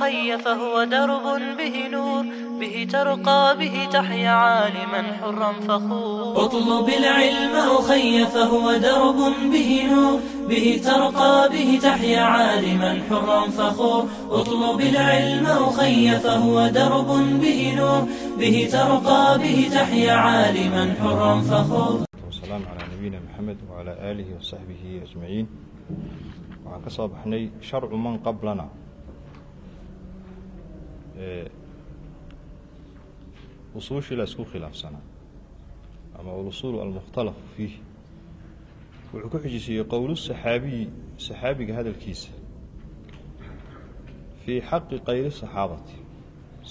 الخي فهو درب به نور به ترقى به تحيا عالما حرا فخور اطلب العلم أخي فهو درب به نور به ترقى به تحيا عالما حرا فخور اطلب العلم أخي فهو درب به نور به ترقى به تحيا عالما حرا فخور والسلام على نبينا محمد وعلى آله وصحبه أجمعين وعن كسب حني شرع من قبلنا usuushii la isku khilaafsanaa ama alusuul almukhtalafu fiih wuxuu ku xujisiiyey qowlu saxaabiyi saxaabiga hadalkiisa fii xaqi kayri saxaabati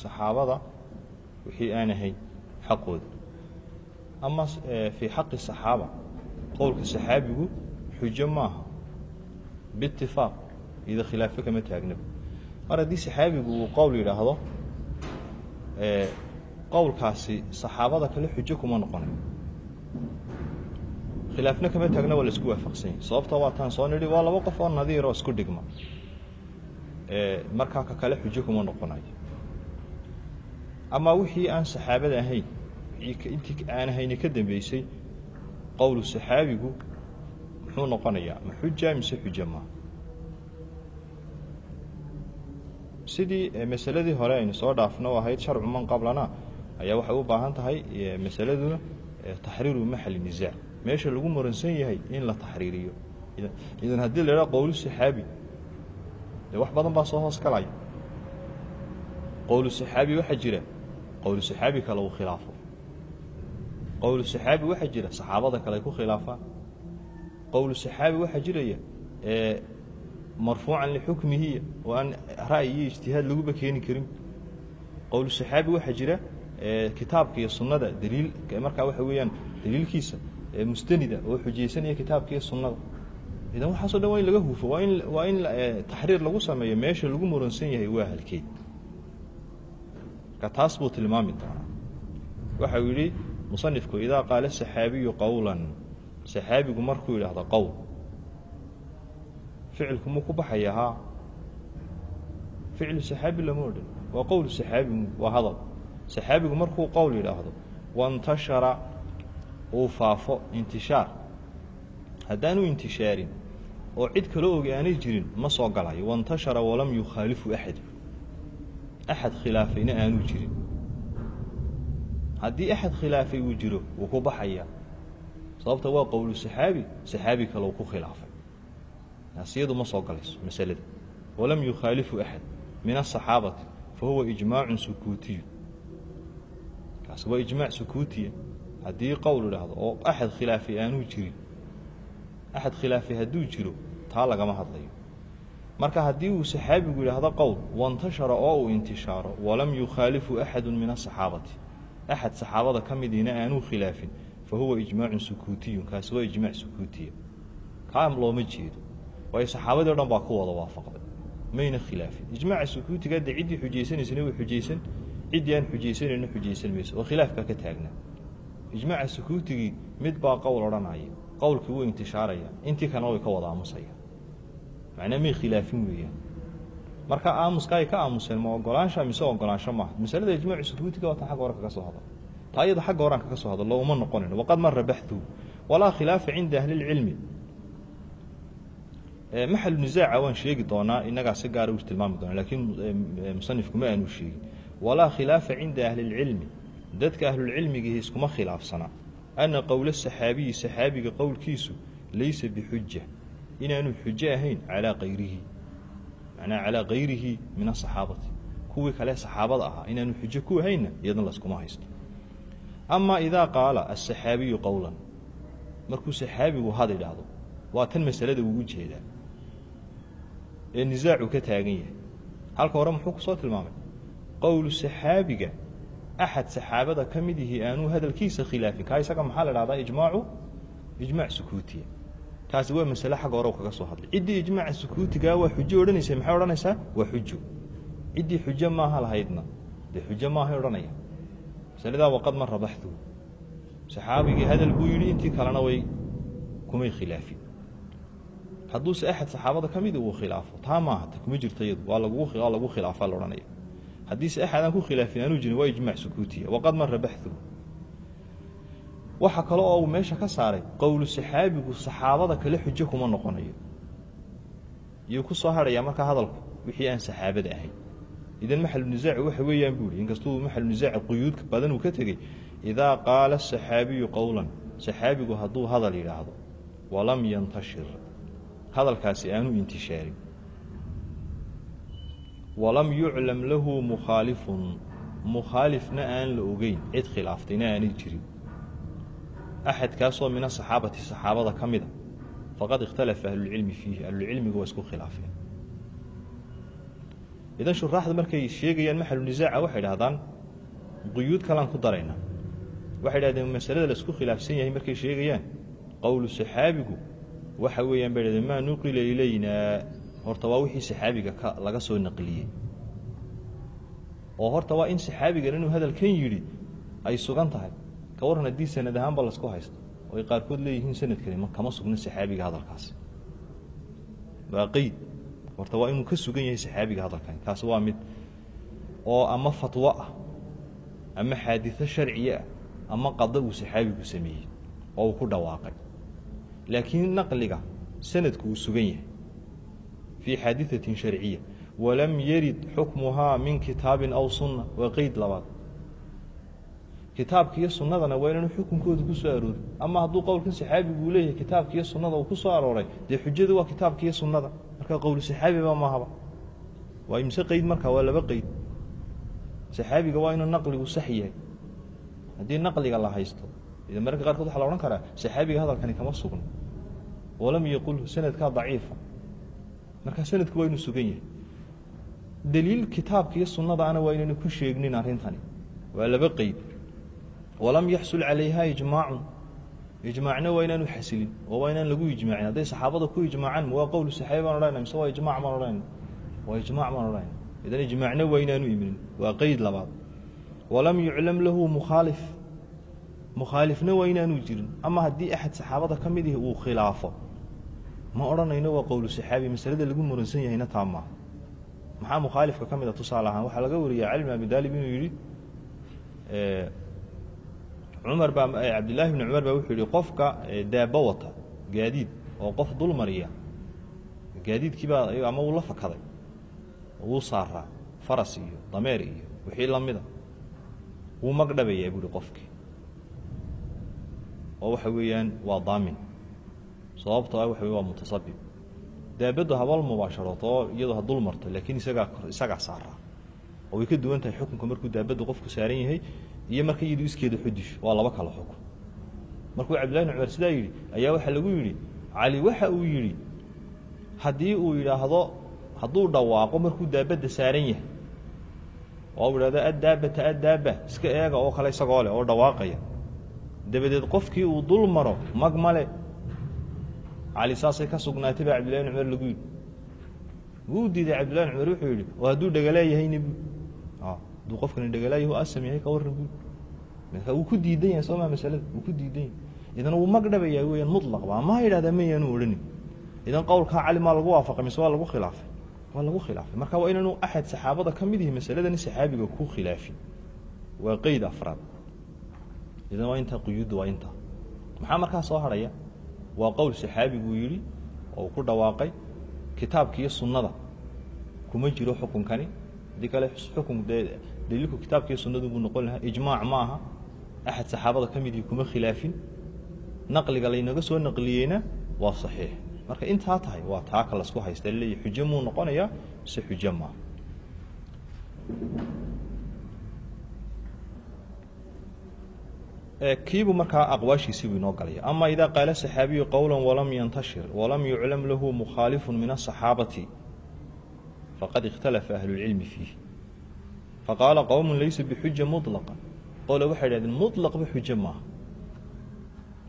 saxaabada wixii aan ahayn xaqooda ama fii xaqi saxaaba qowlka saxaabigu xujo maaha biitifaaq iyado khilaafo kama taagnaba mar haddii saxaabigu uu qowl yidhaahdo qowlkaasi saxaabada kale xujo kuma noqonayo khilaafna kama taagna waa la isku waafaqsan yahy waa taan soo nidhi waa laba qof oo nadiir oo isku dhigma. Markaa ka kale xujo kuma noqonayo ama wixii aan saxaabada ahayn intii aan ahayni ka dambeysay qowlu saxaabigu muxuu noqonayaa ma xuja mise xuja maa sidii masaladii hore aynu soo dhaafno ahayd sharcu man qablana ayaa waxay u baahan tahay masaladuna taxriiru maxali nisaac meesha lagu muransan yahay in la taxriiriyo. Idan haddii la idhaha qowlu saxaabi de wax badan baa soo hoos galaya qowlu saxaabi waxaa jira qowlu saxaabi kale uu khilaafo. Qowlu saxaabi waxaa jira saxaabada kale ay ku khilaafaan. Qowlu saxaabi waxaa jiraya marfuucan lixukmihi oo aan ra'yi iyo ijtihaad laguba keeni karin. Qowlu saxaabi waxaa jira kitaabka iyo sunnada daliil markaa waxa weeyaan daliilkiisa mustanida oo xujaysanaya kitaabka iyo sunnada. Idan waxaaso dhan waa in laga hufo waa in waa in taxriir lagu sameeyo meesha lagu muransan yahay waa halkeed. Marka taas buu tilmaami doonaa. Waxau yidhi musanifku idaa qaala saxaabiyu qowlan saxaabigu markuu yidhaahdo qowl ficilku muu ku baxaya haa. Ficlu saxaabi lama odhan waa qowl saxaabi waa hadal. Saxaabigu markuu qowl yidhaahdo wantashara uu faafo intishaar. Haddaanu intishaarin oo cid kala ogi jirin ma soo galayo. Wantashara walam yukhaalifu axad axad khilaafayna aanu jirin. Haddii axad khilaafay uu jiro wuu ku baxayaa. Sababta waa qowlu saxaabi saxaabi kale uu ku khilaafay taasiyadu ma soo galayso masalada. Walam yukhaalifu axad min asaxaabati fa huwa ijmaacun sukuutiyu kaasi waa ijmaac sukuutiya haddii qowl idhaahdo oo axad khilaafay aanuu jirin axad khilaafay hadduu jiro taa lagama hadlayo. Marka haddii uu saxaabigu yidhaahdo qowl wantashara oo uu intishaaro walam yukhaalifu axadu min asaxaabati axad saxaabada ka midiina aanuu khilaafin fa ijmaacun sukuutiyun. Kaasi waa ijmaac sukuutiya kaa looma jeedo waayo saxaabadii o dhan baa ku wada waafaqday? Mayna khilaafin. Ijmaaca sukuutiga de ciddii xujaysanaysana way xujaysan. Ciddii aan xujaysanayna xujaysan mayso. Oo khilaafka ka taagnaa. Ijmaaca sukuutigii mid baa qowl odhanaya qowlkii wuu intishaaraya intii kalena way ka wada aamusaya. Macnaa may khilaafin weeyaan. Marka aamuska ay ka aamuseen ma ogolaansha mise ogolaansho maaha? Masalada ijmaacu sukuutiga waa tan xagga hore kaga soo hadal taa iyada xagga horean kaga soo hadallo uma noqonin. Waqad mara baxtuhu walaa khilaafa cinda ahli lcilmi maxalu nisaaca waan sheegi doonaa inagaa si gaara u tilmaami doona lakiin musanifku ma aanu sheegin. Walaa khilaafa cinda ahli dadka ahlulcilmigihi iskuma khilaafsana. Ana qowla saxaabiyi saxaabiga qowlkiisu laysa bixuja inaanu xujo ahayn calaa kayrihi manaa calaa kayrihi min asaxaabati kuwii kale saxaabada ahaa inaanu xujo ku ahaynna iyadna laskuma haysto. Ama idaa qaala asaxaabiyu qowlan markuu saxaabigu had idhaahdo waa tan masalada ugu jeedaa ee nisaacu ka taagan yahay. Halka hore muxuu ku soo tilmaamay qowlu saxaabiga axad saxaabada ka mid aanuu hadalkiisa khilaafin kaa isaga maxaa la dhahdaa ijmaacu ijmaac sukuutiya. Taasi waa masale xagga hore kaga soo hadlay. Ciddii ijmaaca sukuutigaa waa xujo odhanaysa maxay odhanaysaa? Waa xujo. Ciddii xujo maaha lahaydna. Dee xujo maahay odhanaya masaladaa waqad mara baxduhu saxaabigii hadal buu yidhi intii kalena way kumay khilaafin hadduuse axad saxaabada ka mida uu khilaafo taa maaha ta kuma jirto iyadu. Lagu khilaafa la odhanaya. Haddiise axad aan ku khilaafin aanuu jirin waa ijmac sukuutiya. Waqad mara baxuhu waxa kale oo uu meesha ka saaray qowlu saxaabigu saxaabada kale xujo kuma noqonayo. Iyuu ku soo hadhayaa markaa hadalku wixii aan saxaabada ahayn. Idan maxalu nisaaci waxa weeyaan buu ihi inkastuu maxalu nisaaci quyuudka badan uu ka tegey idaa qaala asaxaabiyu qowlan saxaabigu hadduu hadal yidhaahdo walam yantashir hadalkaasi aanu intishaarin walam yuclam lahu mukhaalifun mukhaalifna aan la ogeyn cid khilaaftayna aanay jirin. Axadkaasoo min asaxaabati saxaabada ka mida. Faqad ikhtalafa ahlulcilmi fiihi ahlulcilmigu waa isku khilaafeen. Idan shuraaxda markay sheegayaan maxalu nisaaca waxay dhahdaan quyuud kalaan ku daraynaa waxay dhahdeen masalada la isku khilaafsan yahay markay sheegayaan qowlu saxaabigu waxa weeyaan bay dhahdeen maa nuqila ilaynaa horta waa wixii saxaabiga ka laga soo naqliyey. Oo horta waa in saxaabigan inuu hadalkan yidhi ay sugan tahay. Ka warran haddii sanad ahaanba lasku haysto. Oo ay qaarkood leeyihiin sanadkani ma kama sugna saxaabiga hadalkaasi waa qeyd. Horta waa inuu ka sugan yahay saxaabiga hadalkani kaasi waa mid oo ama fatwo ah ama xaaditho sharciye ah ama qado uu saxaabigu sameeyey oo uu ku dhawaaqay laakiin naqliga sanadku uu sugan yahay. Fii xaadiثatin sharciya walam yarid xukmuhaa min kitaabin aw sunna. Waa qeyd labaad. Kitaabka iyo sunnadana waa inaanu xukunkooda ku soo aroorin. Ama hadduu qowlkan saxaabigu uu leeyahay kitaabka iyo sunnada uu ku soo arooray dee xujadu waa kitaabka iyo sunnada. Marka qowlu saxaabiba mahaba waa imse qeyd marka waa laba qeyd. Saxaabiga waa inuu naqligu sax yahay. Haddii naqliga la haysto mararka qaarkood waxa la odhan karaa saxaabiga hadalkani kama sugno walam yaqul sanadkaa daciifa marka sanadku waa inuu sugan yahay. Daliil kitaabka iyo sunnadaana waa inaynu ku sheegnin arrintani. Waa laba qeyd walam yaxsul calayha ijmaacun. Ijmaacna waa inaanu xasilin oo waa inaan lagu ijmaacin. Hadday saxaabada ku ijmaacaan waa qowlu saxaabi baan odhanayna mise waa ijmac baan odhanayna waa ijmac baan odhanayna idan ijmaacna waa inaanu iminin. Waa qeyd labaad. Walam yuclam lahu mukhaalif mukhaalifna waa inaanu jirin. Ama haddii axad saxaabada ka mid ihi uu khilaafo ma odhanayno waa qowlu saxaabi masalada lagu muransan yahayna taa maxaa mukhaalifka ka mid a tusaale ahaan waxaa laga wariya cali abi daalib inuu yidhi cumar baa cabdillahi bni cumar baa wuxuu yihi qofka daaba wata gaadiid oo qof dul mariya gaadiidkii ama uu la fakaday wuu saaraa faras iyo dameer iyo wixii lamida wuu magdhabayaa buuhi qofkii. Oo waxa weeyaan waa daamin sababtoo ah waxa wey waa mutasabib daabaddu habal mubaasharooto oo iyadoo ha dul marto laakiin isagaa isagaa saaraa oo way ka duwan tahay xukunka markuu daabaddu qofku saaran yahay iyo marka iyadu iskeeda xudisho waa laba kala xukun. Markuu cabdillahi bn cumar sidaa yidhi ayaa waxaa lagu yidhi cali waxa uu yidhi haddii uu yidhaahdo hadduu dhawaaqo markuu daabadda saaran yahay. Oo u idhahdo addaabata addaaba iska eega oo kale isagoo leh oo dhawaaqaya. Dabadeed qofkii uu dul maro mag male cali saasay ka sugnaatay baa cabdillahi bn cumar lagu yidhi. Wuu diiday cabdillahi bn cumar wuxuu yidhi oo hadduu dhegaleeyahayna bu hadduu qofkani dhegaleeyahu asam yahay ka warran bu marka wuu ku diidan yahay soomaa masalada? Wuu ku diidan yahay. Idan wuu magdhabayaa weeyaan mutlaq ba ma yidhahdaa mayaanu odhanin idan qowlkaa cali maa lagu waafaqay mise waa lagu khilaafay. Waa lagu khilaafay. Marka waa inaanu axad saxaabada ka mid yihi masaladani saxaabiga ku khilaafin waa qeyd afraad. Idan waa intaa quyuudda waa intaa maxaa markaa soo harhaya waa qowl saxaabiguu yidhi oo uu ku dhawaaqay kitaabka iyo sunnada. Kuma jiro xukunkani. Haddii kale xukun dee daliilku kitaabka iyo sunnadu buu noqon lahaa. Ijmaac ma aha. Axad saxaabada ka midii kuma khilaafin. Naqliga laynaga soo naqliyeyna waa saxiix. Marka intaa tahay waa taa ka lasku haysta laleeyahy xujo muu noqonayaa mise xujo maaha kiibuu markaa aqwaashiisii buu inoo galaya. Ama idaa qaala saxaabiyu qowla walam yantashir walam yuclam lahu mukhaalifu min asaxaabati faqad ikhtalafa ahlu lcilmi fiih faqaala qowmu laysa bixuja mulaqa qole waxay idhahdeen mulaqba xujo maaha.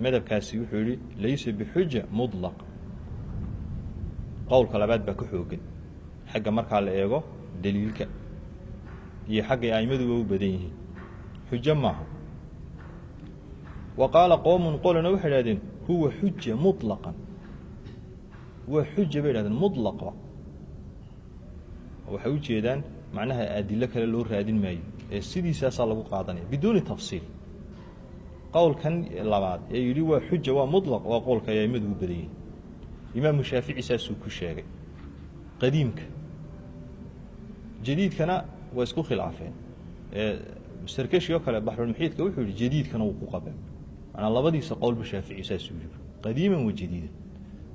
Madhabkaasi wuxuu yihi laysa bixuja mulaq qowlka labaad baa ka xoogan xagga markaa la eego daliilka iyo xaggay aimaduba u badan yihiin. Xujo maaha wa qaala qowmun qolena waxay idhahdeen huwa xuja muطlaqan waa xuja bay idhahdeen mutlaqba waxay ujeedaan macnaha adilo kale loo raadin maayo ee sidiisaasaa lagu qaadanaya biduuni tafsiil qowlkan labaad ee yidhi waa xuja waa mutlaq waa qowlka ay aimadu u badan yihiin imaamu shaafici saasuu ku sheegay qadiimka jadiidkana waa isku khilaafeen sarkeshi oo kale baxrulmuxiidka wuxuu yihi jadiidkana wuu ku qabeen manaa labadiisa qowlba shaafici saasuu yihi qadiiman wa jadiidan.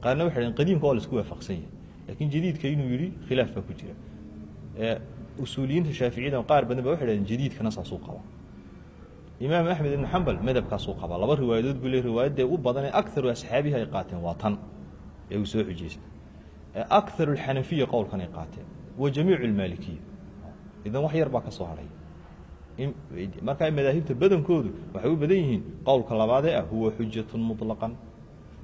Qaarna waxay dhaheen qadiimka waa la isku waafaqsan yahay. Laakiin jadiidka inuu yidhi khilaaf baa ku jira. Usuuliyiinta shaaficiyada qaar badan ba waxay dhahdeen jadiidkana saasuu qaba. Imaam axmed ibn xambal madhabkaasuu qabaa laba riwaayadood buu le riwaayadee u badan ee akaru asxaabihi ay qaateen waa tan. Ee uu soo xujeystay akaru alxanafiya qowlkan ay qaateen. Wa jamiicu almaalikiya idan wax yar baa ka soo hadhay markaa madaahibta badankoodu waxay u badan yihiin qowlka labaadee ah huwa xujatun muطlaqan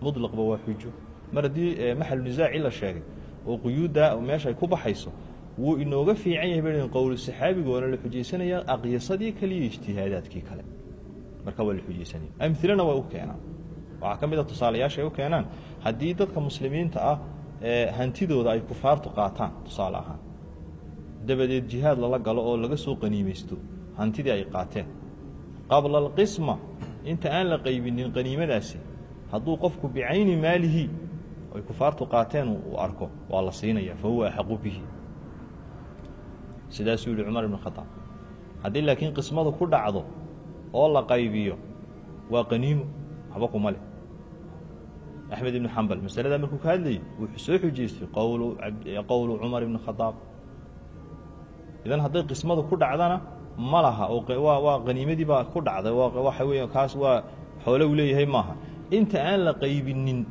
muطlaqba waa xujo mar haddii maxalu nisaaci la sheegay oo quyuudda meesha ay ku baxayso wuu inooga fiican yahay ba qowlu saxaabigoona la xujaysanaya aqyasadii kaliya ijtihaadaadkii kale. Marka waa la xujaysanaya. Amilana waa u keenaan. Waxaa ka mid a tusaalayaasha ay u keenaan haddii dadka muslimiinta ah hantidooda ay kufaartu qaataan tusaale ahaan dabadeed jihaad lala galo oo laga soo qaniimaysto hantidii ay qaateen. Qabla alqisma inta aan la qaybinin qaniimadaasi hadduu qofku bicayni maalihi ay kufaartu qaateen uu arko waa la siinaya fa huwa axaqu bihi. Sidaasuu yihi cumar ibn khadaab haddii laakiin qismadu ku dhacdo oo la qaybiyo waa qaniimo waxba kuma leh. Axmed ibn xambal masaladaa markuu ka hadlayay wuxuu soo xujaystay qowlu qowlu cumar ibn khadaab idan hadday qismadu ku dhacdana ma laha. Waa qaniimadii baa ku dhacday. Waxa weya kaas waa xoole uu leeyahay maaha. Inta aan la qaybinin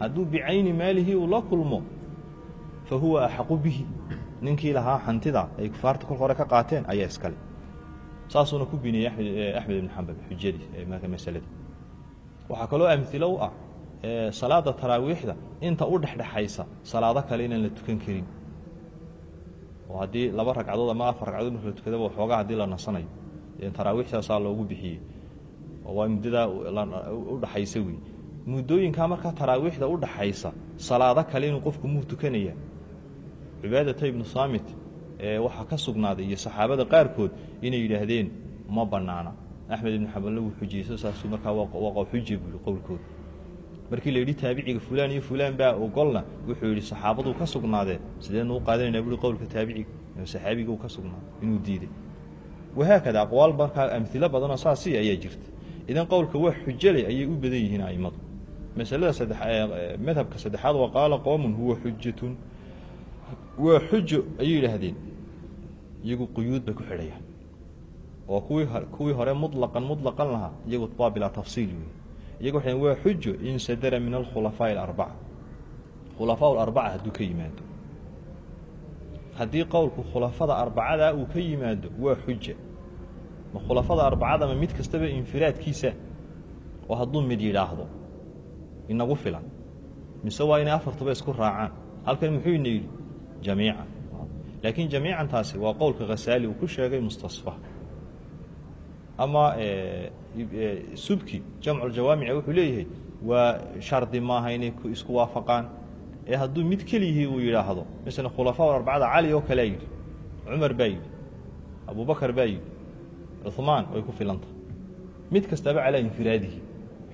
hadduu bicayni maalihi uu la kulmo fa huwa axaqu bihi. Ninkii lahaa hantida ay kufaarta kol hore ka qaateen ayaa iskale. Saasuuna ku biniyey amed axmed ibn xambal xujadii masalada. Waxaa kaloo amilo u ah salaada taraawiixda inta u dhexdhexaysa salaado kale inaan la tukan karin oo haddii laba ragcadood ama afar ragcadood marka la tukadaba waxoogaa haddii la nasanayo. Taraawiixdaasaa loogu bixiyey. Waa muddadaa udhaxaysa wey muddooyinkaa markaa taraawiixda udhaxaysa salaado kale inuu qofku muu tukanaya. Cibaadata ibnu saamit ee waxaa ka sugnaaday iyo saxaabada qaarkood inay yidhaahdeen ma banaana axmed ibnu xabalna wuu xujiyeyso saasuu markaa waa xuja buu yihi qowlkooda markii la yidhi taabiciga fulaan iyo fulaan baa ogolna wuxuu yidhi saxaabaduu ka sugnaadee. Sideenu u qaadanayna buui qowlka taabiciga saxaabiga uu ka sugnaaday inuu diiday wahaakada aqwaal markaa amilo badanoo saasi ayaa jirta. Idan qowlka wax xujale ayay u badan yihiin aimadu masalada sadde madhabka saddexaad wa qaala qowmun huwa xujatun waa xujo ayay yidhaahdeen iyagu quyuud bay ku xidhayaan oo kuwii kuwii hore muطlaqan muطlaqan lahaa iyagu waa bilaa tafsiil wey iyagu waxay waa xujo in sadara min alkhulafaaءi اlarbaca khulafaa larbaca hadduu ka yimaado. Haddii qowlku khulafada arbacadaa uu ka yimaado waa xuja ma khulafada arbacada ma mid kastaba infiraadkiisa oo hadduu mid yidhaahdo inagu filan. Mise waa inay afartuba isku raacaan. Halkan muxuu ina yidhi? Jamiican. Laakiin jamiican taasi waa qowlka khasaali uu ku sheegay mustasfa ama subki jamculjawaamica wuxuu leeyahay waa shardi maaha inay isku waafaqaan? Ee hadduu mid keliyihii uu yidhaahdo misla khulafaa arbacada cali oo kalea yidhi cumar baa yidhi abubakar baa yidhi cumaan way ku filanta. Mid kastaba calaa infiraadihi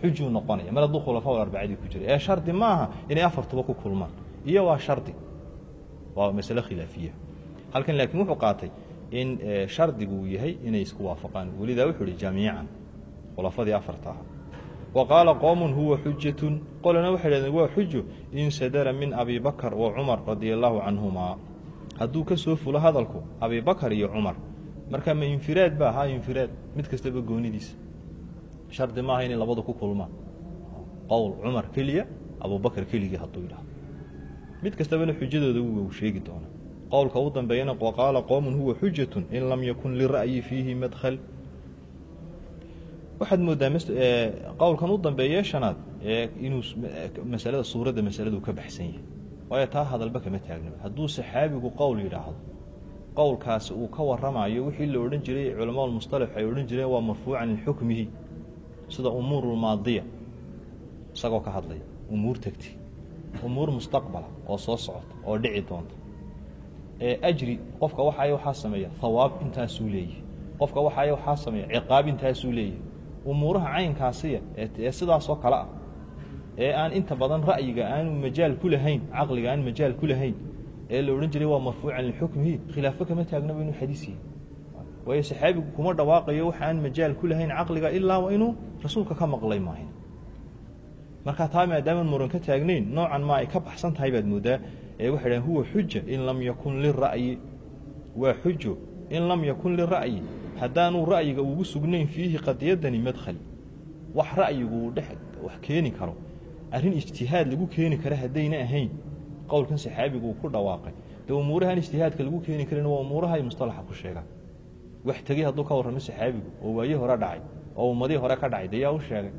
xujuu noqonaya mar hadduu khulafaa arbacadii ku jira ee shardi maaha inay afartuba ku kulmaan iyo waa shardi. Waa masale khilaafiya. Halkan laakiin wuxuu qaatay in shardigu uu yahay inay isku waafaqaan. Welidaa wuxuu ihi jamiican. Khulafadii afarta aha wa qaala qowmun huwa xujatun qolana waxay dhahdeen waa xujo in sadara min abi wa cumar radia allaahu canhumaa hadduu ka soo fulo hadalku abi iyo cumar marka ma infiraad ba ahaa infiraad mid kastaba goonidiisa shardi maaha inay labadu ku kulmaan qowl cumar keliya abubakar keligii hadduu yidhahdo mid kastabana xujadooda uu sheegi doona qowlka u dambeeyana waqaala qowmun huwa xujatun in lam yakun lira'yi fiihi madkhal. Waxaad moodaa qowlkan u dambeeye shanaad inuu masalada suuradda masaladu ka baxsan yahay. Waayo taa hadalba kama taagnaba hadduu saxaabigu qowl yidhaahdo qowlkaasi uu ka waramayo wixii la odhan jiray culamaa musطalax ay odhan jireen waa marfuucan lixukmihi sida umuur lmaadiya isagoo ka hadlaya. Umuur tegtay umuur mustaqbala oo soo socota oo dhici doonta ajri qofka waxaay waxaa sameeya hawaab intaasuu leeyahy qofka waxaay waxaa sameeya ciqaab intaasuu leeyahy umuuraha caynkaasiya ee sidaasoo kale ah ee aan inta badan ra'yiga aanu majaal ku lahayn caqliga aan majaal ku lahayn ee la odhan jiray waa marfuucan lixukmihi khilaafo kama taagnaba inuu xadiis waayo saxaabigu kuma dhawaaqayo waxa aan majaal ku lahayn caqliga ilaa waa inuu rasuulka ka maqlay maahin marka taa maadaaman muran ka taagnayn noocan ma ay ka baxsan tahay baad moodaa waxay dhahen huwa xuja in lam yakun lira'yi. Waa xujo in lam yakun lira'yi. Haddaanuu ra'yiga ugu sugnayn fiihi qadiyadani madkhal wax ra'yigu uu dhex wax keeni karo. Arrin ijtihaad lagu keeni kara haddayna ahayn. Qowlkan saxaabigu uu ku dhawaaqay. Dee umuurahan ijtihaadka lagu keeni karin waa umuuraha ay mustalaxa ku sheegaan. Wax tegey hadduu ka warramo saxaabigu oo waaye hore dhacay oo ummadii hore ka dhacay dee yaa u sheegay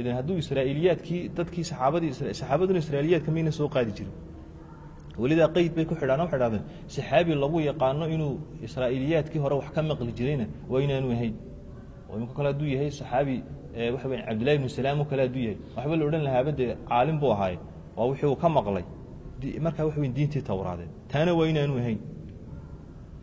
idan hadduu israa'iiliyaadkii dadkii saxaabadii saxaabaduna israa'iiliyaadka mayna soo qaadi jirin? Welidaa qeyd bay ku xidhaan waxay dhahdeen saxaabi lagu yaqaano inuu israa'iiliyaadkii hore wax ka maqli jirayna waa inaanu ahayn. Oo kale hadduu yahay saxaabi waxa weya cabdillahi ibnu salaam oo kale hadduu yahay waxba la odhan lahaaba dee caalim buu ahaaye waa wixii uu ka maqlay. Markaa waxa weyn diintii tawraadeed taana waa inaanu ahayn.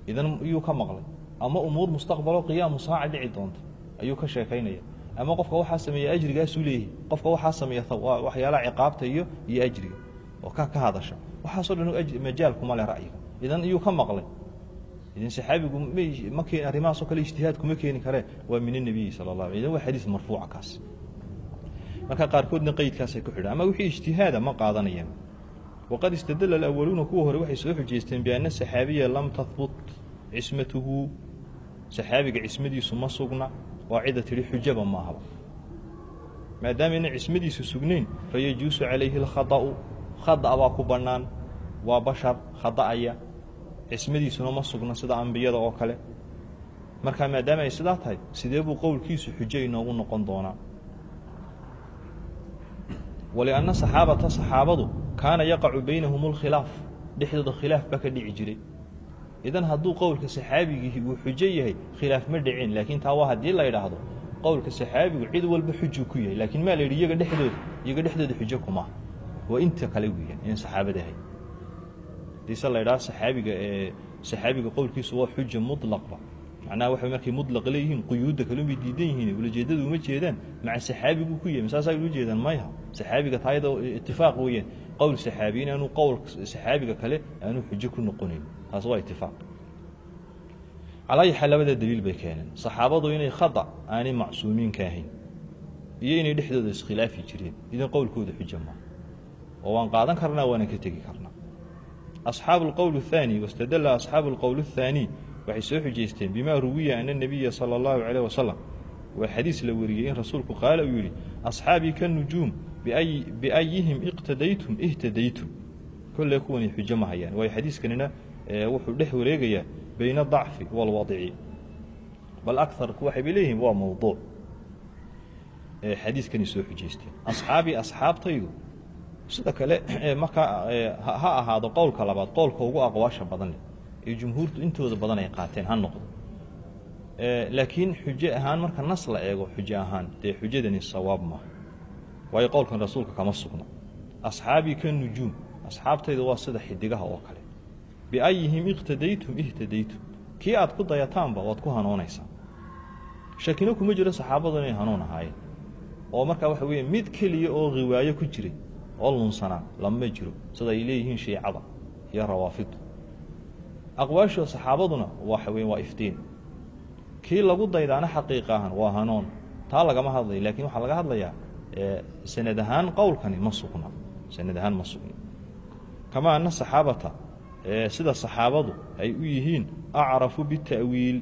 Idan iyuu ka maqlay. Ama umuur mustaqbaloo qiyaamu saaca dhici doonta ayuu ka sheekaynaya ama qofka waxaa sameeya ajrigaasuu leeyahay. Qofka waxaa sameeya waxyaalaha ciqaabta iyo iyo ajriga. Oo ka ka hadasha. Waxaasoo dhan majaalkuma leh ra'yiga. Idan iyuu ka maqlay idan saxaabigu ma keen arrimahaasoo kale ijtihaad kuma keeni karee waa min anabiyi sala allah alay idan waa xadiis marfuuca kaas. Marka qaarkoodna qeydkaasay ku xidhan. Ama wixii ijtihaada ma qaadanayaan. Waqad istadala alawaluuna kuwa hore waxay soo xujaysteen bianna saxaabiya lam tahbut cismatuhu. Saxaabiga cismadiisu ma sugna oo cida tidhi xujaba maahaba maadaamaynay cismadiisu sugnayn fayajuusu calayhi alkhada'u. Khada'a baa ku bannaan waa bashar khada'aya cismadiisuna ma sugna sida ambiyada oo kale. Markaa maadaama ay sidaa tahay sidee buu qowlkiisu xujo inoogu noqon doonaa? Walianna saxaabata saxaabadu kaana yaqacu baynahum alkhilaaf dhexdooda khilaaf baa ka dhici jiray idan hadduu qowlka saxaabigii uu xujo yahay khilaaf ma dhicin laakiin taa waa haddii la idhaahdo qowlka saxaabigu cid walba xujuu ku yahay laakiin maa la yidhi iyaga dhexdooda iyaga dhexdooda xujo kuma waa inta kale weeyaan in saxaabada ahay. Diise la idhaha saxaabiga ee saxaabiga qowlkiisu waa xuja muطlaqba macnaha waxay markay muطlaq leeyihiin quyuudda kalunbay diidan yihiin ulajeedada uma jeedaan maca saxaabigu ku yahay masaasaa ula jeedaan mayha saxaabiga taayada itifaaq weeyaan qowl saxaabi inaanu qowl saxaabiga kale aanu xujo ku noqonayn taas waa itifaaq calaayaxa labada daliil bay keeneen. Saxaabadu inay khada aanay macsuumiinka ahayn iyo inay dhexdooda iskhilaafi jireen. Idan qowlkooda xuja maa oo waan qaadan karnaa waanan ka tegi karnaa. Asxaabu alqowli athaani wastadalla asxaabu alqowli athaanii waxay soo xujaysteen bimaa ruwiya ana nebiya sala allahu calayh wasalam waa xadiis la wariyey in rasuulku qaala uu yidhi asxaabii ka nujuum biayihim iqtadaytum ihtadaytum. Kolley kuwanay xujo mahayaan waayo xadiiskanina wuxuu dhex wareegayaa bayna dacfi wاlwadici bal akarku waxay leeyihiin waa mowduuc xadiiskani soo xujaysteen asxaabii asxaabtaydu sida kale markaa ha ahaado qowlka labaad qowlka ugu aqwaasha badan leh ee jumhuurtu intooda badan ay qaateen ha noqdo. Laakiin xujo ahaan marka nas la eego xujo ahaan dee xujadani sawaab maaha waayo qowlkan rasuulka kama sugno. Asxaabii ka nujuum asxaabtayda waa sida xidigaha oo kale biayihim iqtadaytum ihtadaytum kii aad ku dayataanba waad ku hanuunaysaa shakino kuma jiro saxaabadu inay hanuun ahaayeen oo markaa waxa weeye mid keliya oo riwaayo ku jiray oo lunsanaa lama jiro sida ay leeyihiin shiicada iyo rawaafidu aqwaasho saxaabaduna waxa weeye waa iftiin kii lagu daydaana xaqiiq ahan waa hanuun taa lagama hadlayo lakiin waxaa laga hadlayaa sanad ahaan qowlkani ma sugna sanad ahaan ma sugna kamaa ana saxaabata sida saxaabadu ay u yihiin acrafu bita'wiil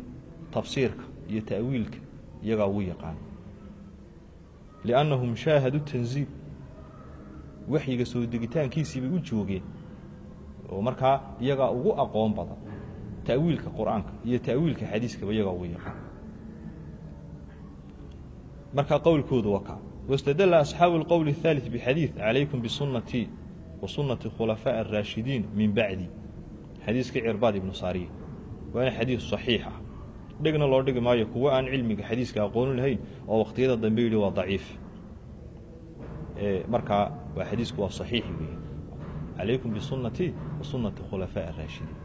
tafsiirka iyo ta'wiilka iyagaa ugu yaqaan liannahum shaahadu tanziil waxyiga soo degitaankiisii bay u joogeen oo markaa iyagaa ugu aqoon badan ta'wiilka qur-aanka iyo ta'wiilka xadiiskaba iyagaa ugu yaqaan marka qowlkooda waa kaa wاstadla asxaabu اlqowl الثالث bxadiiث calaykum bsunatii wa sunati khulafaaء الraashidiin min bacdi xadiiska cirbaad ibnu saariya waana xadiis صaxiix ah. Loo dhigi maayo kuwo aan cilmiga xadiiska aqooni lahayn oo waqtiyada dambe yidhi waa daciif. Markaa waa xadiisku waa saxiixi weeye. Calaykum bisunnatii wa sunnati khulafaa araashidiin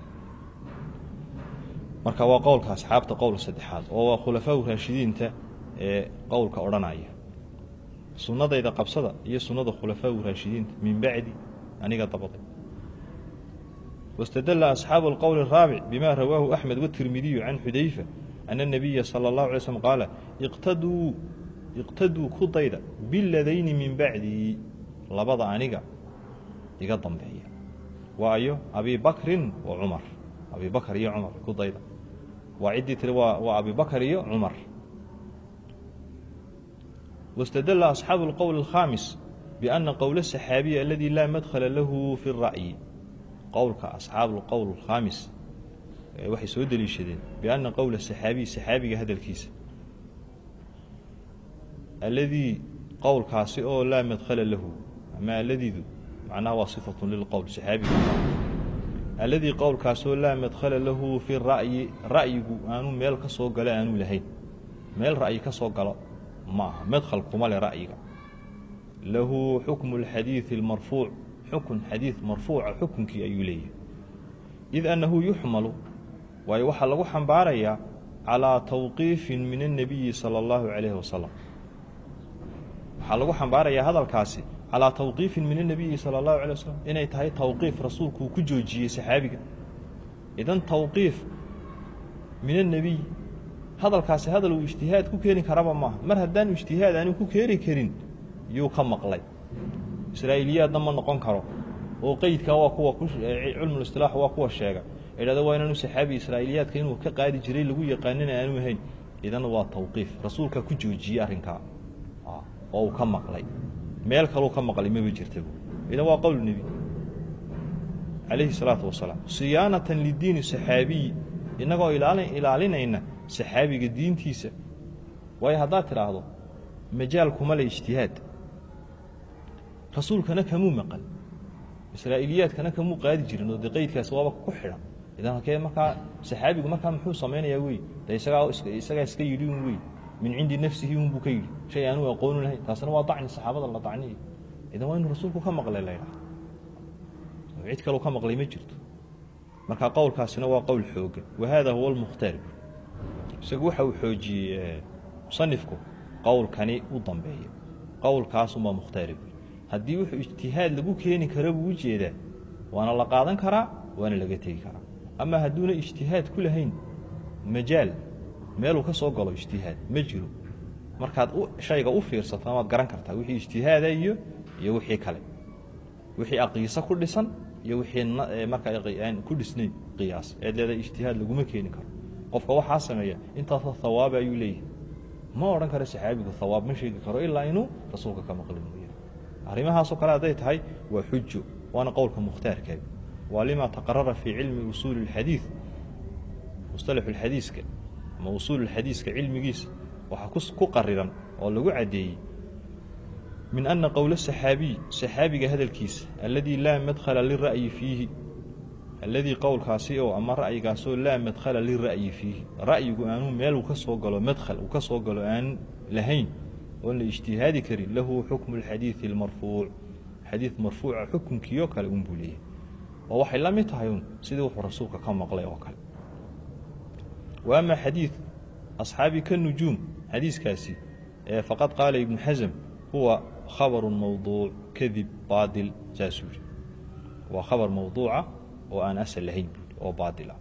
marka waa qowlka asxaabta qowl saddexaad oo waa khulafaa raashidiinta ee qowlka odhanaya. Sunnadayda qabsada iyo sunnada khulafaa raashidiinta min bacdi aniga dabaday واstdل أصحاaب الqول الرابع بma rawاه أحمد والتirmidي عن xudayفة أن النبيa صلى الله عليه وسلم qاaل اqtadوu ku dayda bاladayni min baعdii labada aniga iga dambeeya waayo abi bakri wa cmar abi bakr iyo cmar ku dayda waa ciddii tiri waa abi bakr iyo cmar واstdل أصحاaب الqول الخامس بأنa qول الصحاaبي الذي laa mdخل lahu في الرأي qowlka asxaab qowl khaamis waxay soo deliishadeen bianna qowla saxaabiyi saxaabiga hadalkiisa. Alladii qowlkaasi oo laa madkhala lahu ama alladiidu macnaha waa sifatu lilqowl saxaabiga. Alladii qowlkaasoo laa madkhala lahu fi ra'yi ra'yigu aanu meel ka soo galo aanu lahayn. Meel ra'yi ka soo galo ma aha madkhalkuma le ra'yiga. Lahu xukmu اlxadiidi اlmarfuuc xukun xadiid marfuuca xukunkii ayuu leeyahay. Id annahu yuxmalu waayo waxaa lagu xambaarayaa calaa tawqiifin min annabiyi sala allahu calayhi wasalam waxaa lagu xambaarayaa hadalkaasi calaa tawqiifin min annabiyi sala allahu alay wasalam inay tahay tawqiif rasuulku uu ku joojiyey saxaabiga. Idan tawqiif min annebiy hadalkaasi hadal uu ijtihaad ku keeni karaba maaha. Mar haddaanu ijtihaad aanu ku keeni karin yuu ka maqlay israa'iiliyaadna ma noqon karo. Oo qeydka waa kuwa cilmulistilaax waa kuwa sheega. Idhahda waa inaanu saxaabi israa'iiliyaadka inuu ka qaadi jiray lagu yaqaanina aanu ahayn. Idan waa tawqiif. Rasuulka ku joojiyey arrinkaa oo uu ka maqlay. Meel kaluu ka maqlay maba jirta idan waa qowl nebi. Calayhi salaatu wasalaam. Siyaanatan lidiini saxaabiyi innagoo ilaalinayna saxaabiga diintiisa. Waayo haddaad tidhaahdo majaal kuma le ijtihaad rasuulkana kamuu maqal israa'iiliyaadkana kamuu qaadi jirin oo de waaba ku xidhan. Idan markaa saxaabigu markaa muxuu samaynayaa wey de isagaa iska yidhi un wey min cindi nafsihi un buu ka yidhi. Shay aanu aqooni lahayn taasna waa dacni saxaabada la dacniyo idan waa inuu rasuulku ka maqlay la ydhaha cid kaleu ka maqlay ma jirto. Marka qowlkaasina waa qowl xoogan wa haada huwa almukhtaar. Isagu waxa uu xoojiyey musanifku qowlkani u dambeeya qowlkaasumaa mukhtaari haddii wuxuu ijtihaad lagu keeni kara buu u jeedaa waana la qaadan karaa waana laga tegi karaa. Ama hadduuna ijtihaad ku lahayn majaal meeluu ka soo galo ijtihaad ma jiro. Markaad shayga u fiirsatana waad garan kartaa wixii ijtihaada iyo iyo wixii kale. Wixii aqiisa ku dhisan iyo wixii markaa aan ku dhisnayn qiyaas. Eed leedahay ijtihaad laguma keeni karo. Qofka waxaa sameeya intaasoo hawaaba ayuu leeyahay. Ma odhan karo saxaabigu hawaab ma sheegi karo ilaa inuu rasuulka ka maqli mooya arrimahaasoo kale hadday tahay waa xujo waana qowlka mukhtaarkeeda waa lima taqarara fii cilmi usuuli اlxadiid mustalaxu lxadiiska ama usuul اlxadiiska cilmigiisa waxaa ku qariran oo lagu caddeeyey min ana qowla saxaabiy saxaabiga hadalkiisa alladii laa madkhala lira'yi fiihi. Alladii qowlkaasi oo ama ra'yigaasoo laa madkhala lira'yi fiihi. Ra'yigu aanuu meel uu ka soo galo madkhal uu ka soo galo aan lahayn oon la ijtihaadi karin lahu xukmu اlxadiidi اlmarfuuc xadiid marfuuca xukunkiioo kale un leeyahay. Oo waxay la mid tahay un sidii wuxuu rasuulka ka maqlay oo kale. Wa ama xadiid asxaabi ka nujuum xadiiskaasi faqad qaala ibnu xasm huwa khabaru mawduuc kadib baadil saasuu yidhi. Waa khabar mawduuca oo aan asal lahayn buui oo baadil ah.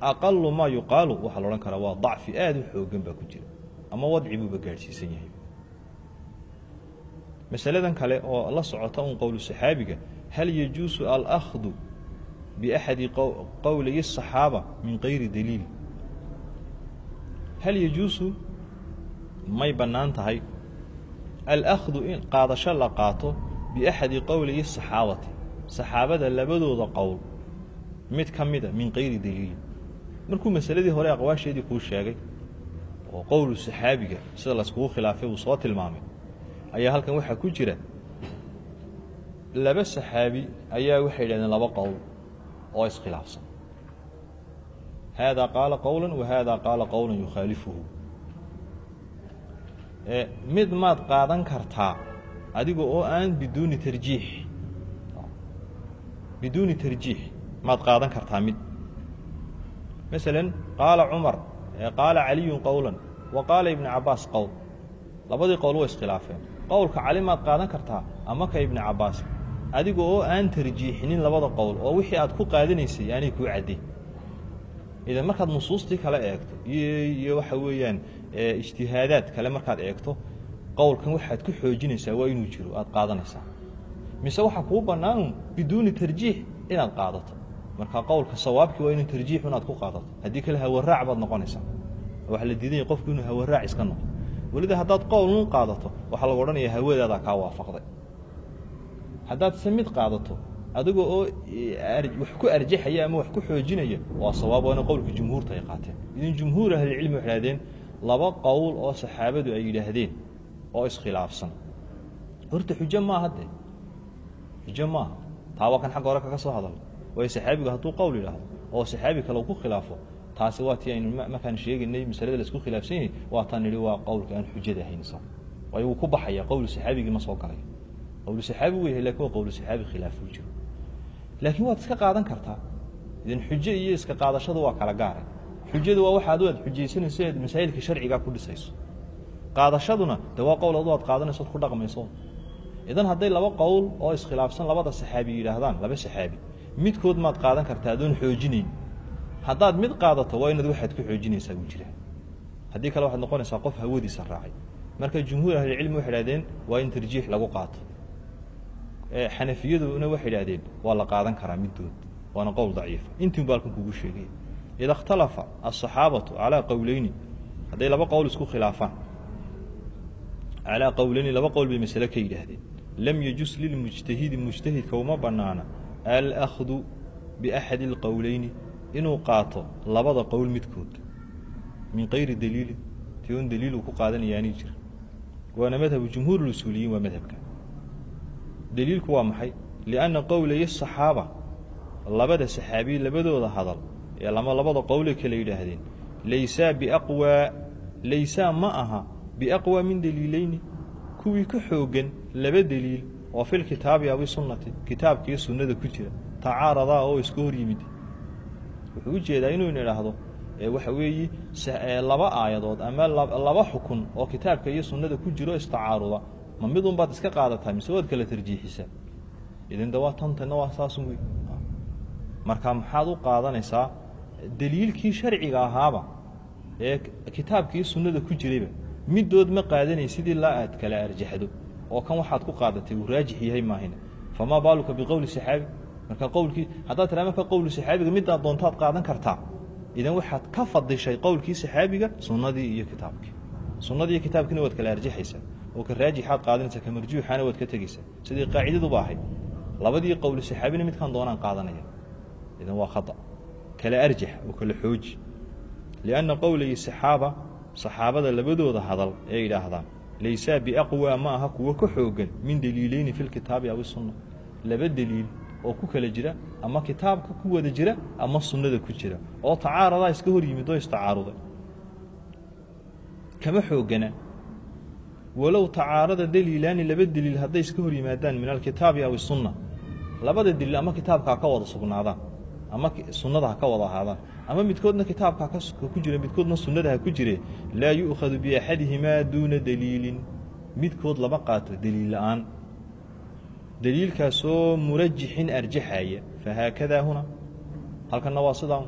Aqalu maa yuqaalu waxaa la odhan karaa waa dacfi aada u xoogan baa ku jira ama wadci buuba gaadhsiisan yahay masaladan kale oo la socota un qowlu saxaabiga hal yajuusu alأkhdu biaxadi qowliyi الصaxaaba min kayri daliil hal yajuusu may bannaan tahay alأkhdu in qaadasho la qaato biaxadi qowliyi الصaxaabati saxaabada labadooda qowl mid ka mida min kayri daliilin markuu masaladii hore aqwaasheedii kuu sheegay oo qowlu saxaabiga sida layskugu khilaafay uu soo tilmaamay ayaa halkan waxaa ku jira. Laba saxaabi ayaa waxay yidhahdeen laba qowl oo iskhilaafsan. Haadaa qaala qowla wa haadaa qaala qowla yukhaalifuhu. Mid maad qaadan kartaa adiga oo aan biduuni tarjiix biduuni tarjiix maad qaadan kartaa mid. Masalan qaala cumar qaala caliyun qowlan wa qaala ibnu cabbaas qowl. Labadii qowl way iskhilaafeen. Qowlka cali maad qaadan kartaa ama ka ibnu cabbaas adiga oo aan tarjiixinin labada qowl oo wixii aad ku qaadanaysay aanay kuu cadday idan markaad nusuustii kale eegto iyo waxa weeyaan ijtihaadaad kale markaad eegto qowlkan waxaad ku xoojinaysaa waa inuu jiro aad qaadanaysaa. Mise waxaa kuu bannaanu biduuni tarjiix inaad qaadato marka qowlka sawaabkii waa inuu tarjiixu inaad ku qaadato. Haddii kale hawaraac baad noqonaysaa. Waxaa la diidanya qofku inuu hawaraac iska noqdo. Welida haddaad qowlun qaadato waxaa lagu odhanayaa hawadaadaa kaa waafaqday. Haddaad se mid qaadato adiga oo wax ku arjaxaya ama wax ku xoojinaya waa sawaab waana qowlka jumhuurta ay qaateen. Idin jumhuur ahlilcilmi waxay hahdeen laba qowl oo saxaabadu ay yidhaahdeen oo iskhilaafsan. Horta xujo maaha de xujo maaha. Taa waa kan xagga hore kaga soo hadalna waayo saxaabigu hadduu qowl yidhaahdo oo saxaabi kale ku khilaafo taasi waa tii aynu markaan sheegaynay masalada la isku khilaafsan yahay waa taan nidhi waa qowlka aan xujada ahayn sa waayo wuu ku baxaya qowlu saxaabigii ma soo galay qowlu saxaabi uu yahay laakiin waa qowlu saxaabi khilaafuu jiro laakiin waad iska qaadan kartaa idan xujo iyo iska qaadashadu waa kala gaara xujadu waa waxaad aad xujaysanayso eed masaa'ilka sharcigaa ku dhisayso. Qaadashaduna de waa qowl adu aad qaadanayso ku dhaqmayso. Idan hadday laba qowl oo iskhilaafsan labada saxaabi yidhaahdaan laba saxaabi midkood maad qaadan kartaa adoon xoojinayn. Haddaad mid qaadato waa inaad waxaad ku xoojinaysaa buu jiraa haddii kale waxaad noqonaysaa qof hawadiisa raacay. Marka jumhuur ahlilcilmi waxay idhahdeen waa in tarjiix lagu qaato. Xanafiyaduna waxay idhahdeen waa la qaadan karaa middood. Waana qowl daciifa intiin ba halkan kugu sheegay. Ida ikhtalafa aلصaxaabatu calaa qowleyni hadday laba qowl isku khilaafaan. Calaa qowleyni laba qowl bay masale ka yidhaahdeen. Lam yajus lilmujtahidi mujtahidka uma banaana alkhdu biaxadi اlqowleyni inuu qaato labada qowl midkood min kayri daliilin ti un daliiluu ku qaadanayaani jira waana madhabu jumhuur usuuliyiin waa madhabka daliilku waa maxay lianna qowlaya saxaaba labada saxaabiye labadooda hadal ee lama labada qowle kale yidhaahdeen laysaa biaqwaa laysaa ma aha biaqwaa min daliileyni kuwii ka xooggan laba deliil oo fil kitaabi awi sunnati kitaabkiiyo sunnada ku jira. Tacaaradaa oo iska hor yimid. Wuxuu u jeedaa inuu idhaahdo waxa weeye laba aayadood ama laba xukun oo kitaabka iyo sunnada ku jiro istacaaruda ma midun baad iska qaadataa mise waad kala tarjiixisaa? Idin de waa tantana waa saasun wey marka maxaad u qaadanaysaa daliilkii sharciga ahaaba ee kitaabkii sunnada ku jirayba middood ma qaadanay sidii laa aad kala arjaxdo oo kan waxaad ku qaadatay uu raajix yahay maahina famaa baaluka biqowli saxaabi marka qowlkii haddaad tiraa marka qowlu saxaabiga midaad doontaad qaadan kartaa idan waxaad ka fadishay qowlkii saxaabiga sunnadii iyo kitaabkii. Sunnadii iyo kitaabkiina waad kala arjaxaysaa oo ka raajixaad qaadanaysaa ka marjuuxaana waad ka tegeysaa sidii qaacidaduba ahayd. Labadii qowli saxaabina midkaan doonaan qaadanaya idan waa khata. Kala arjax oo kala xooji. Lianna qowlay saxaaba saxaabada labadooda hadal ee yidhaahdaan laysaa biaqwaa ma aha kuwo ka xoogan min daliileyni fi lkitaabi aw isunna laba deliil oo ku kala jira ama kitaabka ku wada jira ama sunnada ku jira oo tacaaradaa iska hor yimid oo istacaaruday kama xoogana walow tacaarada daliilaani laba deliil hadday iska hor yimaadaan min alkitaabi aw isunna labada deliil ama kitaabka ha ka wada sugnaadaan ama sunnada ha ka wada ahaadaan ama midkoodna kitaabka ku jira midkoodna sunnada ha ku jire laa yu'khadu biaxadihimaa duuna daliilin. Midkood lama qaato deliil la'aan. Deliilkaasoo murajixin arjaxaya fahaakadaa huna. Halkanna waa sidaa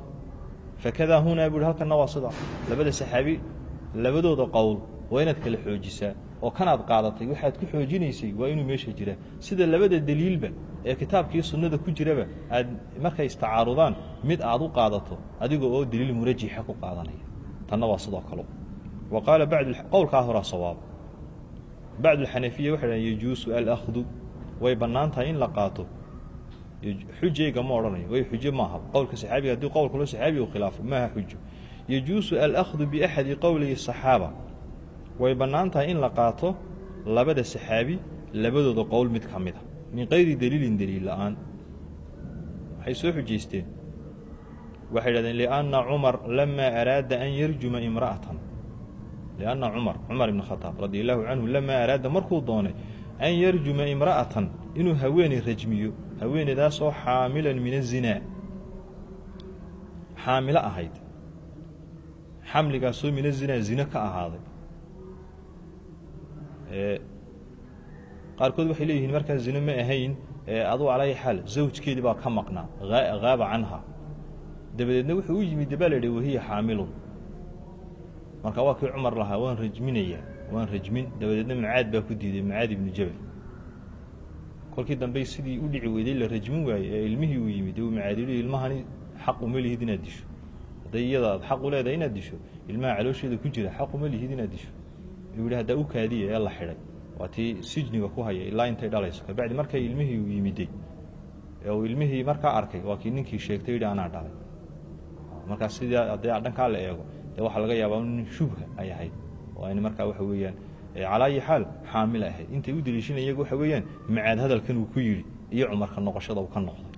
fakadaa hunaa buuhi halkanna waa sidaa labada saxaabi labadooda qowl waa inaad kala xoojisaa oo kanaad qaadatay waxaad ku xoojinaysay waa inuu meesha jiraa sida labada deliilba ee kitaabkii sunnada ku jiraba aad markay istacaarudaan mid aad u qaadato adiga oo deliil murajixa ku qaadanaya. Tanna waa sidoo kale. Wa qaala qowlkaa horaa sawaab. Bacd alxanafiya waxay dhahan yajuusu alahdu way bannaan tahay in la qaato. Xujayga ma odhanayo way xujo maaha qowlka saxaabiga haddii qowl kaloo saxaabiga u khilaafo maaha xujo. Yajuusu alahdu biaxadi qowlihi saxaaba way bannaan tahay in la qaato labada saxaabi labadooda qowl mid ka mid a min kayri daliilin daliil la'aan. Waxay soo xujaysteen. Waxay dhahdeen lianna cumar lamaa araada an yarjuma imra'atan. Lianna cumar cumar ibn khataab radi allahu canhu lamaa araada markuu doonay an yarjuma imra'atan. Inuu haweeney rajmiyo haweeneydaasoo xaamilan min azinaa xaamilo ahayd. Xamligaasoo min azinaa zine ka ahaaday qaarkood waxay leeyihiin markaa zine ma ahayn aduu calaa xaal zawjkeedii baa ka maqnaa haaba canha. Dabadeedna wuxuu u yimid baa la yidhi wahiya xaamilun. Marka waa kii cumar lahaa waan rajminayaa waan rajmin. Dabadeedna macaad baa ku diiday macaad ibnu jabal. Kolkii dambe sidii u dhici weyday la rajmin waayey ee ilmihii uu yimid. Uu macaad yidhi ilmahani xaq uma lihid inaad disho. Hadday iyada aad xaq u leedahay inaad disho ilmaha caloosheeda ku jira xaq uma lihid inaad disho uu yidhi haddaa u kaadiya ee la xidhay waa tii sijniga ku haya ilaa intay dhalayso. Kabacdi markay ilmihii uu yimiday ee uu ilmihii markaa arkay waa kii ninkii sheegtay yidhi anaa dhalay. Markaa sidaa haddii dhankaa la eego dee waxaa laga yaabaa in shubha ay ahayd. Oo ayna markaa waxa weeyaan calaa ayi xaal xaamil ahayd. Intay u daliishanaya iyagu waxa weeyaan macaad hadalkan uu ku yidhi iyo cumarka noqoshada uu ka noqday.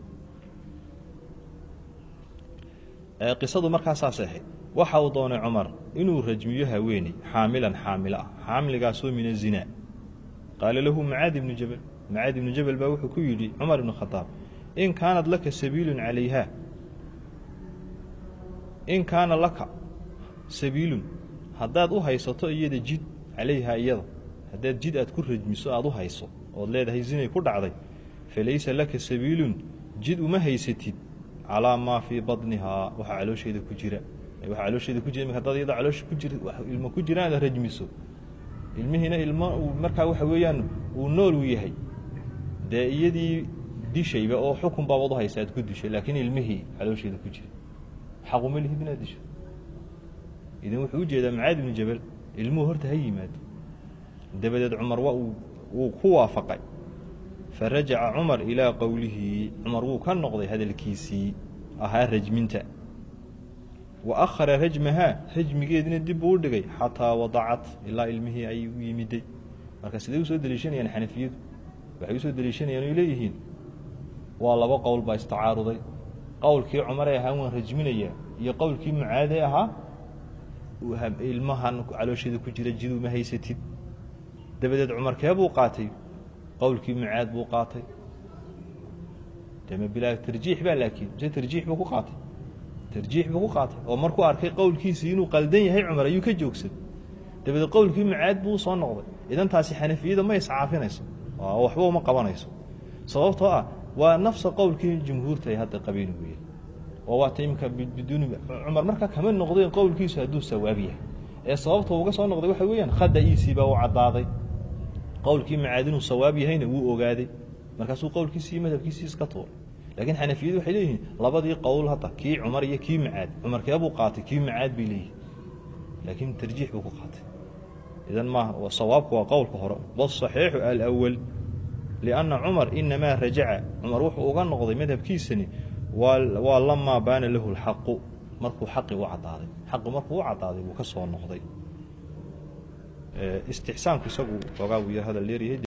Qisadu markaa saasay ahayd waxa uu doonay cumar inuu rajmiyo haweeney xaamilan xaamilo ah. Xaamligaasoo min azinaa qaala lahu macaad ibnu jabal. Macaad ibnu jabal baa wuxuu ku yidhi cumar ibnu khadaab in kaanat laka sabiilun calayha in kaana laka sabiilun haddaad u haysato iyada jid calayhaa iyada haddaad jid aad ku rajmiso aada u hayso ood leedahay zinay ku dhacday falaysa laka sabiilun jid uma haysatid calaa maa fii badnihaa. Waxa caloosheeda ku jira waxa caloosheeda ku jira imika iyada caloosha ku jira ilmo ku jiraan aad rajmiso. Ilmihiina ilmo markaa waxa weeyaan uu nool uu yahay. Dee iyadii dishayba oo xukun baabaad u haysa aad ku dishay laakiin ilmihii caloosheeda ku jira. Xaquma lihid inaad disho. Idan wuxuu u jeedaa macaad ibnu jabal ilmuhu horta ha yimaado. Dabadeed cumar waa wuu ku waafaqay. Fa rajaca cumar ilaa qowlihi cumar wuu ka noqday hadalkiisii ahaa rajminta wa akhara rajmahaa rajmigeedina dib buu u dhigay xataa wadacat ilaa ilmihii ay u yimiday. Marka sidee u soo deliishanayaan xanafiyadu? Waxay u soo deliishanayaan oy leeyihiin waa laba qowl baa istacaaruday. Qowlkii cumaree ahaa waan rajminayaa iyo qowlkii mucaadee ahaa ilmahan caloosheeda ku jira jiduu ma haysatid. Dabadeed cumarkee buu qaatay? Qowlkii mucaad buu qaatay. Dema bilaa tarjiix baa laakiin mise tarjiix buu ku qaatay tarjiix buu ku qaatay oo markuu arkay qowlkiisii inuu qaldan yahay cumar ayuu ka joogsaday. Dabadeed qowlkii mucaad buu soo noqday. Idan taasi xanafiyada ma iscaafinayso waxba uma qabanayso. Sababtoo ah waa nafsa qowlkii jumhuurta ay hadda qabeen weeye oo waata imika biduuni cumar markaa kama noqdeen qowlkiisu hadduu sawaab yahay. Ee sababta uga soo noqday waxa weeyaan khada-iisii baa u caddaaday. Qowlkii macaad inuu sawaab yahayna wuu ogaaday. Markaasuu qowlkiisii madhabkiisii iska tuuray laakiin xanafiyadu waxay leeyihiin labadii qowl hadda kii cumar iyo kii macaad cumarkee buu qaatay kii macaad bay leeyihin laakiin tarjiix buu ku qaatay idan maaha sawaabku waa qowlka hore wاصaxiixu alأwal لأnna cumar inamaa rajaca cumar wuxuu uga noqday madhabkiisani waa lamaa baana lahu اlxaqu markuu xaqi u cadaaday xaqi markuu u cadaaday buu ka soo noqday istixsaanku isagu xoogaa buu hadal leeryahay